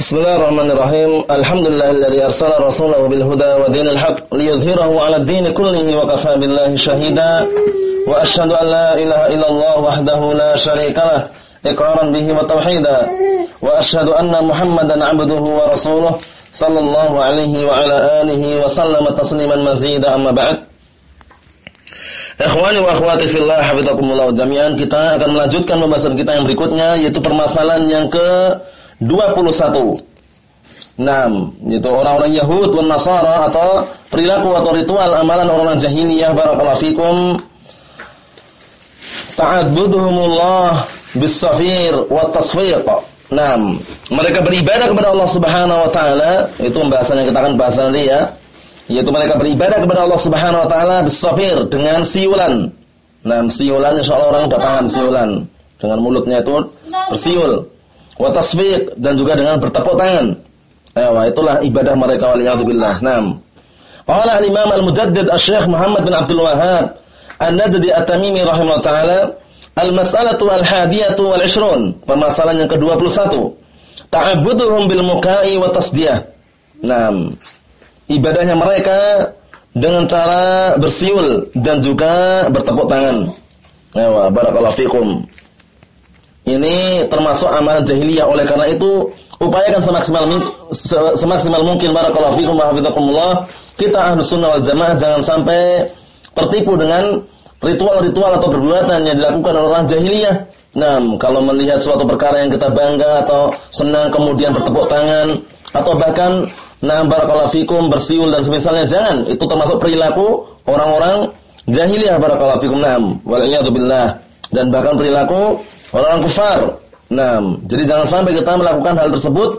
Bismillahirrahmanirrahim. Alhamdulillahilladzi arsala rasulahu bil huda wa dinil haqq liyudhhirahu 'ala ad-din kullihi wa kafaa billahi shahida. Wa asyhadu an la ilaha illallah wahdahu la syarika lah iqraran bihi wa tauhida. Wa asyhadu anna Muhammadan 'abduhu wa rasuluh sallallahu alaihi wa ala alihi wa sallama tasliman mazida amma ba'd. Ikhwani wa akhwati fillah hafizakumullah jami'an kita akan melanjutkan pembahasan kita yang berikutnya yaitu permasalahan yang ke 21. Nam, itu orang-orang Yahud dan Nasara atau perilaku atau ritual amalan orang-orang jahiliyah barakallahu fikum. Ta'abbuduhumullah bis-safir wa tasfiq. Nam, mereka beribadah kepada Allah Subhanahu wa taala, itu pembahasan yang kita akan bahas nanti ya. Yaitu mereka beribadah kepada Allah Subhanahu wa taala bis-safir dengan siulan. Nam, siulan insyaallah orang sudah paham siulan. Dengan mulutnya itu bersiul wa dan juga dengan bertepuk tangan. Ewa, itulah ibadah mereka waliyadzubillah. Naam. Qala al-Imam al-Mujaddid Asy-Syaikh Muhammad bin Abdul Wahhab An-Najdi At-Tamimi rahimahullah taala al-mas'alatu al-hadiyatu wal 20. Permasalahan yang ke-21. Ta'abbuduhum bil muka'i wa tasdiyah. Naam. Ibadahnya mereka dengan cara bersiul dan juga bertepuk tangan. Ewa, barakallahu fikum. Ini termasuk amalan jahiliyah. Oleh karena itu, upayakan semaksimal semaksimal mungkin barakallahu fikum wa hafizakumullah. Kita ahlus sunnah wal jamaah jangan sampai tertipu dengan ritual-ritual atau perbuatan yang dilakukan oleh orang jahiliyah. Nah, kalau melihat suatu perkara yang kita bangga atau senang kemudian bertepuk tangan atau bahkan nah barakallahu fikum bersiul dan semisalnya jangan itu termasuk perilaku orang-orang jahiliyah barakallahu fikum. Naam, wal dan bahkan perilaku orang kufar. Nah, jadi jangan sampai kita melakukan hal tersebut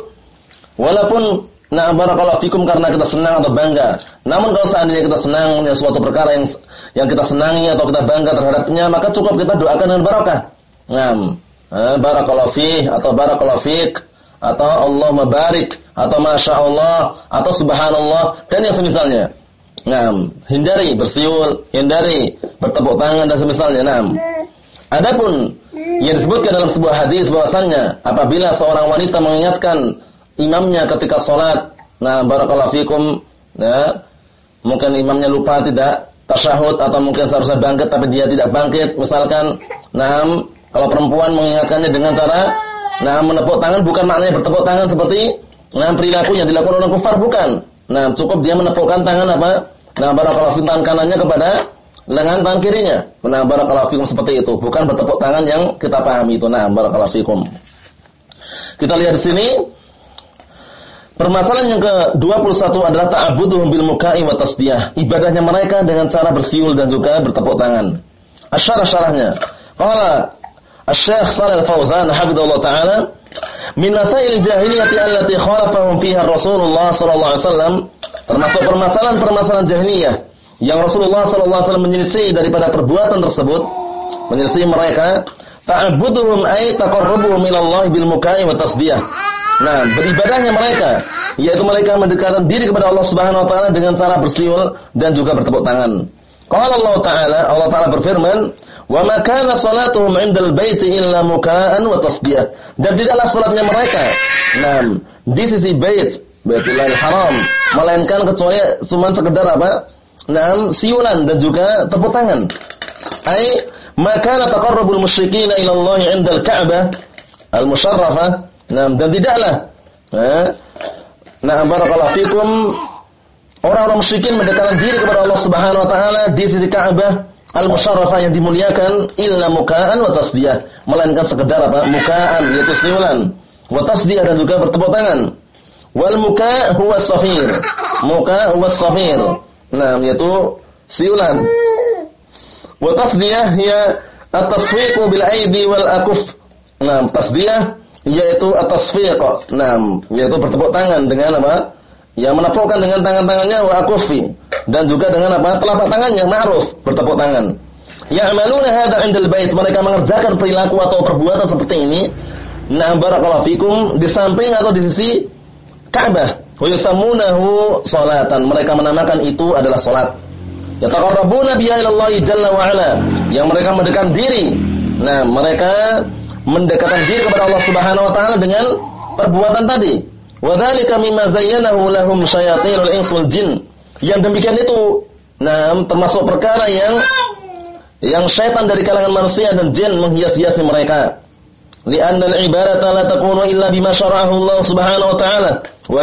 walaupun nah barakallahu fikum karena kita senang atau bangga. Namun kalau seandainya kita senang dengan suatu perkara yang yang kita senangi atau kita bangga terhadapnya, maka cukup kita doakan dengan barakah. Nah, eh, barakallahu fih atau barakallahu fik atau Allah mabarik atau masya Allah atau subhanallah dan yang semisalnya. Nah, hindari bersiul, hindari bertepuk tangan dan semisalnya. Nah, adapun yang disebutkan dalam sebuah hadis bahwasannya apabila seorang wanita mengingatkan imamnya ketika sholat, nah barakallahu fikum, ya, mungkin imamnya lupa tidak tasyahud atau mungkin seharusnya bangkit tapi dia tidak bangkit, misalkan, nah kalau perempuan mengingatkannya dengan cara, nah menepuk tangan bukan maknanya bertepuk tangan seperti nah perilaku yang dilakukan orang kufar bukan. Nah cukup dia menepukkan tangan apa? Nah barakallahu fikum tangan kanannya kepada lengan tangan kirinya. Nah, barakallahu fikum seperti itu, bukan bertepuk tangan yang kita pahami itu. Nah, barakallahu fikum. Kita lihat di sini Permasalahan yang ke-21 adalah ta'abuduhum bil muka'i wa tasdiyah. Ibadahnya mereka dengan cara bersiul dan juga bertepuk tangan. Asyarah-syarahnya. Qala Asy-Syaikh Shalal Fauzan hafizallahu taala min masail jahiliyati allati khalafahum fiha Rasulullah sallallahu alaihi wasallam termasuk permasalahan-permasalahan jahiliyah yang Rasulullah SAW menyelisih daripada perbuatan tersebut, menyelisih mereka, ta'abuduhum ay taqarrubuhum Allah bil mukai wa tasbih. Nah, beribadahnya mereka, yaitu mereka mendekatkan diri kepada Allah Subhanahu wa taala dengan cara bersiul dan juga bertepuk tangan. Qala Allah Ta'ala, Allah Ta'ala berfirman, "Wa ma kana salatuhum 'indal baiti illa muka'an wa tasbih." Dan tidaklah salatnya mereka, nah, di sisi bait, Baitullahil Haram, melainkan kecuali cuma sekedar apa? Naam siulan dan juga tepuk tangan. Ai maka taqarrabul musyrikin ila Allah 'inda al-Ka'bah al-musyarrafah. Naam dan tidaklah eh, Naam barakallahu fikum orang-orang musyrikin mendekatkan diri kepada Allah Subhanahu wa taala di sisi Ka'bah al-musyarrafah yang dimuliakan illa muka'an wa tasdiyah, melainkan sekedar apa? Muka'an yaitu siulan, wa tasdiyah dan juga bertepuk tangan. Wal muka' huwa safir. Muka' huwa safir. Nah, yaitu siulan. Wa tasdiyah ya at-tasfiqu bil aidi wal akuf. Nah, tasdiyah yaitu at-tasfiq. Nah, yaitu bertepuk tangan dengan apa? Yang menepukkan dengan tangan-tangannya wa akufi dan juga dengan apa? telapak tangannya ma'ruf bertepuk tangan. Ya'maluna hadza 'indal bait. Mereka mengerjakan perilaku atau perbuatan seperti ini. Nah, barakallahu fikum di samping atau di sisi Ka'bah. Wa salatan. Mereka menamakan itu adalah salat. Yataqarrabuna biha ila Allah jalla wa ala. Yang mereka mendekatkan diri. Nah, mereka mendekatkan diri kepada Allah Subhanahu wa taala dengan perbuatan tadi. Wa dzalika mimma zayyanahu lahum syayatinul ins wal jin. Yang demikian itu nah termasuk perkara yang yang syaitan dari kalangan manusia dan jin menghias-hiasi mereka. Lianna al-ibadata la takunu illa bima syara'ahu Allah Subhanahu wa taala wa.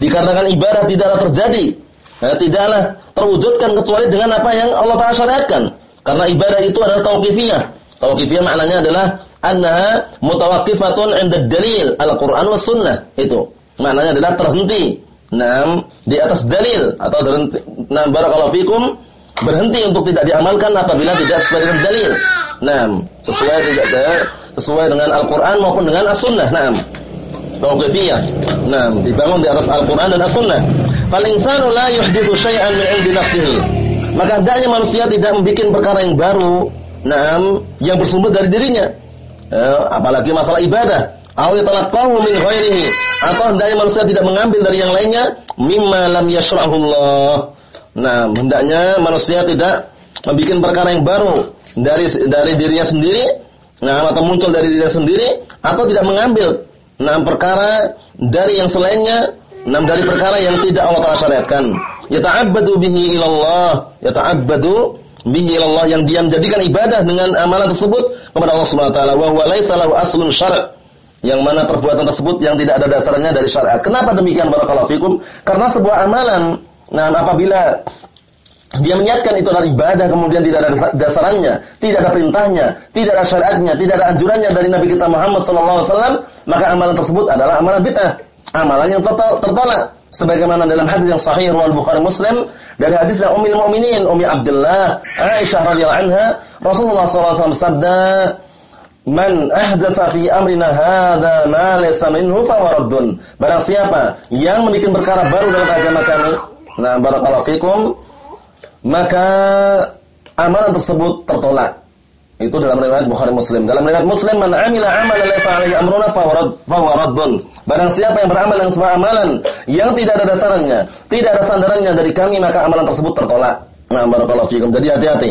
Dikarenakan ibadah tidaklah terjadi, ya, tidaklah terwujudkan kecuali dengan apa yang Allah Taala syariatkan. Karena ibadah itu adalah tauqifiyah. Tauqifiyah maknanya adalah annaha mutawaqqifatun 'inda dalil al-Qur'an was sunnah. Itu. Maknanya adalah terhenti. Nam di atas dalil atau berhenti. Nam barakallahu fikum berhenti untuk tidak diamalkan apabila tidak sesuai dengan dalil. Nam sesuai tidak sesuai dengan Al-Qur'an maupun dengan As-Sunnah. Nam Tauqifiyah. Nam dibangun di atas Al-Qur'an dan As-Sunnah. Fal insanu la yuhditsu syai'an min 'indi. Maka hendaknya manusia tidak membuat perkara yang baru, nam, yang bersumber dari dirinya. Ya, apalagi masalah ibadah. Aw yatalaqahu min ghairihi. Atau hendaknya manusia tidak mengambil dari yang lainnya mimma lam yashra'hu Allah. Nah, hendaknya manusia tidak membuat perkara yang baru dari dari dirinya sendiri, nah atau muncul dari dirinya sendiri atau tidak mengambil nah perkara dari yang selainnya enam dari perkara yang tidak Allah Taala syariatkan. Yata'abbadu bihi ilallah, yata'abbadu bihi ilallah yang dia menjadikan ibadah dengan amalan tersebut kepada Allah Subhanahu wa taala wa huwa laisa lahu aslun syara'. Yang mana perbuatan tersebut yang tidak ada dasarnya dari syariat. Kenapa demikian barakallahu fikum? Karena sebuah amalan nah apabila dia menyiapkan itu adalah ibadah kemudian tidak ada dasarnya, tidak ada perintahnya, tidak ada syariatnya, tidak ada anjurannya dari Nabi kita Muhammad wasallam, maka amalan tersebut adalah amalan bid'ah amalan yang tertolak sebagaimana dalam hadis yang sahih riwayat Bukhari Muslim dari hadis yang Ummul Mukminin Ummi Abdullah Aisyah radhiyallahu anha Rasulullah SAW bersabda Man ahdatsa fi amrina hadza ma laysa minhu fa. Barang siapa yang membuat perkara baru dalam agama kami, nah barakallahu fikum, maka amalan tersebut tertolak. Itu dalam riwayat Bukhari Muslim. Dalam riwayat Muslim, "Man 'amila 'amalan laysa 'alaihi amruna fa huwa raddun." Barang siapa yang beramal dengan sebuah amalan yang tidak ada dasarnya, tidak ada sandarannya dari kami, maka amalan tersebut tertolak. Nah, barakallahu fikum. Jadi hati-hati.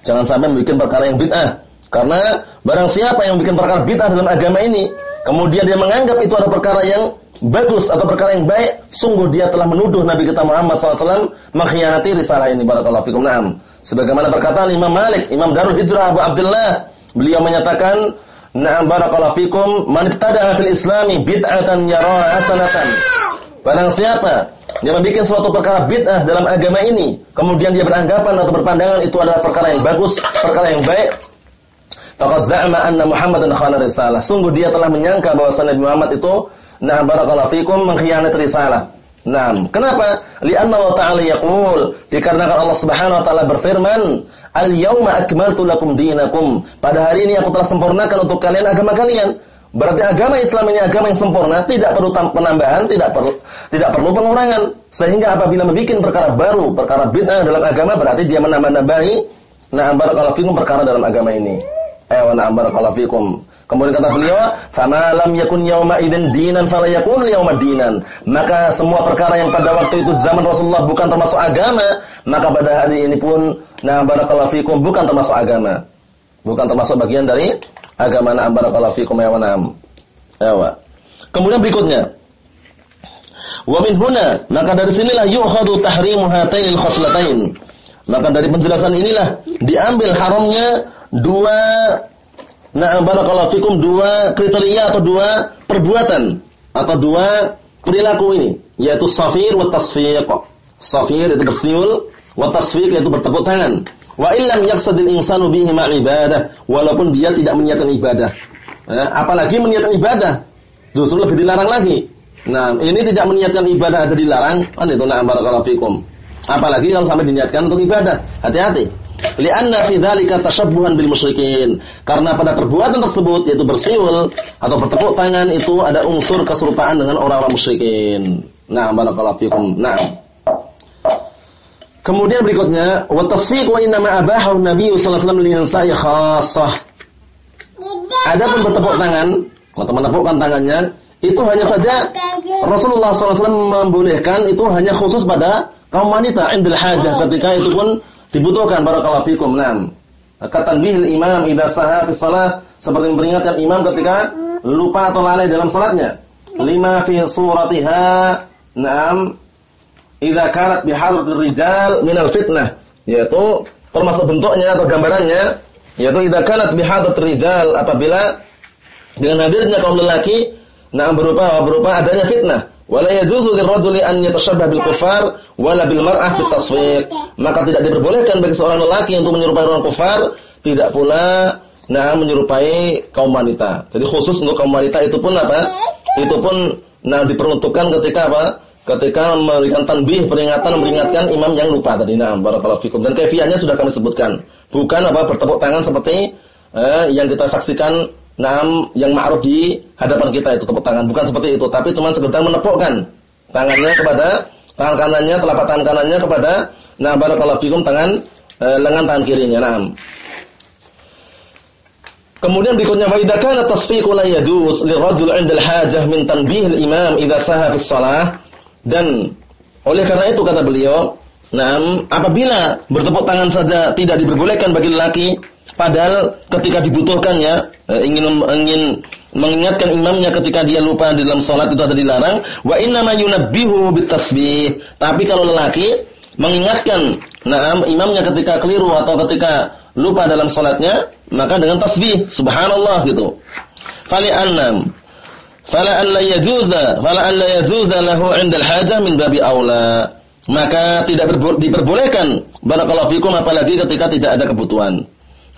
Jangan sampai membuat perkara yang bid'ah. Karena barang siapa yang bikin perkara bid'ah dalam agama ini, kemudian dia menganggap itu adalah perkara yang bagus atau perkara yang baik, sungguh dia telah menuduh Nabi kita Muhammad SAW mengkhianati risalah ini. Barakallahu fikum. Naam. Sebagaimana berkata Imam Malik, Imam Darul Hijrah Abu Abdullah, beliau menyatakan, "Na'am barakallahu fikum, man ibtada'a Islami bid'atan yaraha hasanatan." Barang siapa yang membuat suatu perkara bid'ah dalam agama ini, kemudian dia beranggapan atau berpandangan itu adalah perkara yang bagus, perkara yang baik, faqad za'ama anna Muhammadan khana risalah. Sungguh dia telah menyangka bahwa Nabi Muhammad itu na'am barakallahu fikum mengkhianati risalah. Naam. Kenapa? Lianna Allah Ta'ala yaqul, dikarenakan Allah Subhanahu wa taala berfirman, "Al-yauma akmaltu lakum dinakum." Pada hari ini aku telah sempurnakan untuk kalian agama kalian. Berarti agama Islam ini agama yang sempurna, tidak perlu penambahan, tidak perlu tidak perlu pengurangan. Sehingga apabila membuat perkara baru, perkara bid'ah dalam agama berarti dia menambah-nambahi na'am barakallahu fikum perkara dalam agama ini. Ayo na'am barakallahu fikum. Kemudian kata beliau, "Fama lam yakun yauma idzin dinan fala yakun yauma dinan." Maka semua perkara yang pada waktu itu zaman Rasulullah bukan termasuk agama, maka pada hari ini pun na barakallahu fikum bukan termasuk agama. Bukan termasuk bagian dari agama na barakallahu fikum ya wanam. Ya Kemudian berikutnya, Wa min huna, maka dari sinilah yu'khadu tahrimu hatainil khoslatain. Maka dari penjelasan inilah diambil haramnya dua Nah, barakallahu fikum dua kriteria atau dua perbuatan atau dua perilaku ini, yaitu safir wa tasfiq. Safir itu bersiul, wa tasfiq yaitu bertepuk tangan. Wa illam yaqsadil insanu bihi ibadah, walaupun dia tidak meniatkan ibadah. Ya, apalagi meniatkan ibadah, justru lebih dilarang lagi. Nah, ini tidak meniatkan ibadah aja dilarang, kan itu na'am barakallahu fikum. Apalagi kalau sampai diniatkan untuk ibadah. Hati-hati. Lianna fi dzalika tashabbuhan bil musyrikin. Karena pada perbuatan tersebut yaitu bersiul atau bertepuk tangan itu ada unsur keserupaan dengan orang-orang musyrikin. Nah, barakallahu fikum. Nah. Kemudian berikutnya, wa tasfiq wa inna ma abahu Nabi sallallahu alaihi wasallam khassah. Adapun bertepuk tangan atau menepukkan tangannya itu hanya saja Rasulullah SAW membolehkan itu hanya khusus pada kaum wanita indil hajah ketika itu pun dibutuhkan barakallahu fikum. Naam. bihil imam idza saha fi shalah seperti memperingatkan imam ketika lupa atau lalai dalam salatnya. lima fi suratiha na'am idza kanat bihadratir rijal minal fitnah yaitu termasuk bentuknya atau gambarannya yaitu idza kanat bihadratir rijal apabila dengan hadirnya kaum lelaki na'am berupa berupa adanya fitnah wala yajuzu lirrajuli an yatashabbah bil kufar wala bil mar'ah maka tidak diperbolehkan bagi seorang lelaki untuk menyerupai orang kufar tidak pula nah menyerupai kaum wanita. Jadi khusus untuk kaum wanita itu pun apa? Itu pun nah diperuntukkan ketika apa? Ketika memberikan tanbih peringatan memperingatkan imam yang lupa tadi. Nah barakallahu fikum. Dan kaifiahnya sudah kami sebutkan. Bukan apa bertepuk tangan seperti eh, yang kita saksikan nam yang ma'ruf di hadapan kita itu tepuk tangan. Bukan seperti itu tapi cuma sekedar menepukkan tangannya kepada tangan kanannya telapak tangan kanannya kepada nah barakallahu fikum tangan eh, lengan tangan kirinya. Nah Kemudian berikutnya wa idza kana tasfiqu la yajuz lirajul 'inda al-hajah min tanbih al-imam idza saha fi shalah dan oleh karena itu kata beliau, nah apabila bertepuk tangan saja tidak diperbolehkan bagi lelaki, padahal ketika dibutuhkannya eh, ingin ingin mengingatkan imamnya ketika dia lupa di dalam salat itu ada dilarang, wa inna ma yunabbihu bitasbih. Tapi kalau lelaki mengingatkan nah imamnya ketika keliru atau ketika lupa dalam salatnya, maka dengan tasbih subhanallah gitu. Fali annam fala an la yajuza fala an la yajuza lahu 'inda al-hajah min babi aula maka tidak diperbolehkan. Barakallahu fikum apalagi ketika tidak ada kebutuhan.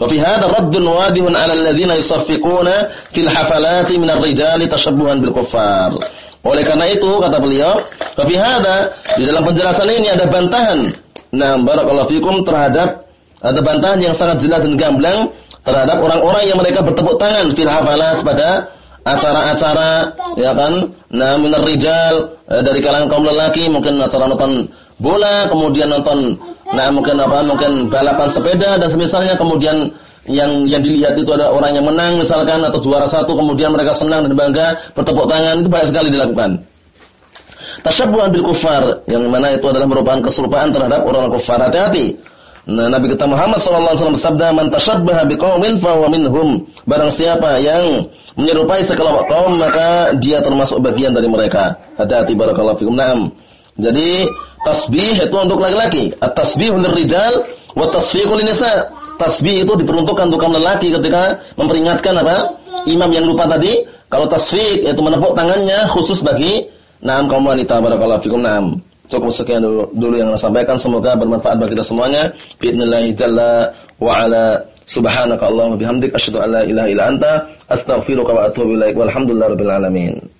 Wa fi hadha raddun wadihun 'ala alladhina yusaffiquna fil hafalati min ar-rijali tashabbuhan bil kuffar. Oleh karena itu kata beliau wa fi hadha di dalam penjelasan ini ada bantahan. Nah barakallahu fikum terhadap ada bantahan yang sangat jelas dan gamblang terhadap orang-orang yang mereka bertepuk tangan fil hafalat pada acara-acara ya kan? Nah minar rijal eh, dari kalangan kaum lelaki mungkin acara nonton bola kemudian nonton nah mungkin apa mungkin balapan sepeda dan semisalnya kemudian yang yang dilihat itu ada orang yang menang misalkan atau juara satu kemudian mereka senang dan bangga bertepuk tangan itu banyak sekali dilakukan. Tasyabbuhan bil kufar yang mana itu adalah merupakan keserupaan terhadap orang kufar. Hati-hati Nah, Nabi kita Muhammad wasallam bersabda, "Man tashabbaha biqaumin fa huwa minhum." Barang siapa yang menyerupai sekelompok kaum, maka dia termasuk bagian dari mereka. Hati-hati barakallahu fikum. Naam. Jadi, tasbih itu untuk laki-laki. At-tasbihu lirrijal wa tasfiqu nisa. Tasbih itu diperuntukkan untuk kaum lelaki ketika memperingatkan apa? Imam yang lupa tadi. Kalau tasfiq itu menepuk tangannya khusus bagi naam kaum wanita barakallahu fikum. Naam. Cukup sekian dulu, dulu yang saya sampaikan. Semoga bermanfaat bagi kita semuanya. Bismillah jalla wa ala subhanaka Allahumma bihamdik asyhadu an la ilaha illa anta astaghfiruka wa atubu ilaik. Walhamdulillahirabbil alamin.